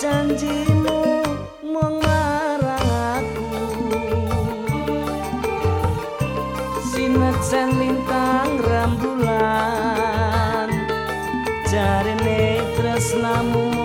janjimu mung marang aku. Sinetsen lintang rembulan jarene tresnamu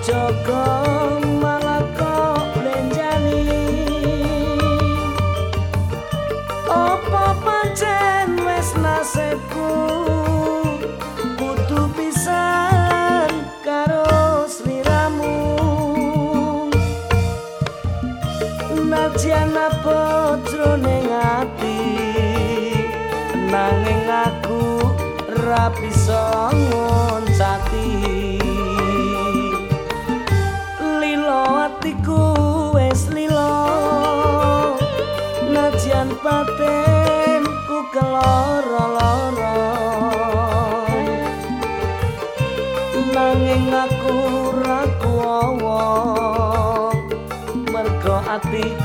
joko malah kok lenjani opo pancen wis nasibku kudu pisan karo sliramu? Najan apa jroning ati? Nanging aku ra bisa atiku wis lilo najan paten ku keloro-loro nanging aku ra kuwowo mergo atiku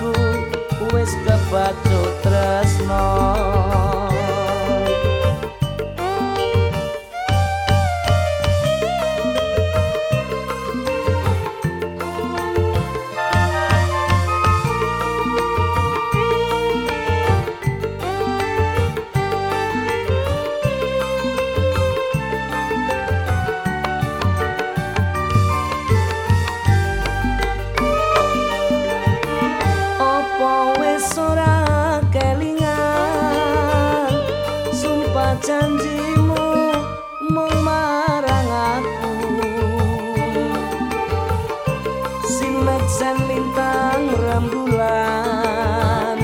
janjimu mung marang aku sinetsen lintang rembulan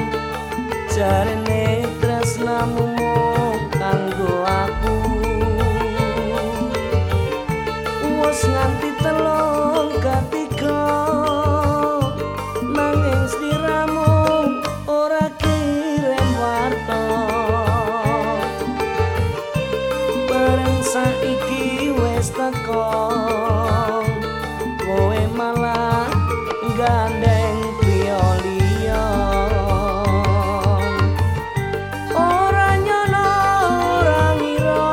jarene tresnamu saiki wis teko kowe malah gandeng pioliyo ora nyono ora ngira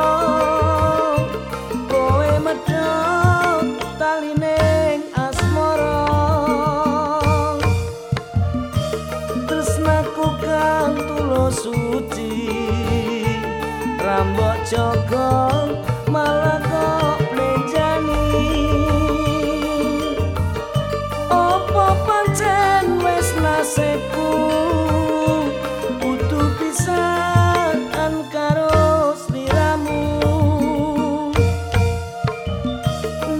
kowe medhot taline asmara. Tresnaku kang tulus suci rambut jogong malah kok lenjani opo pancen wis nasibku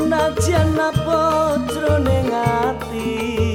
najan apa jroning ati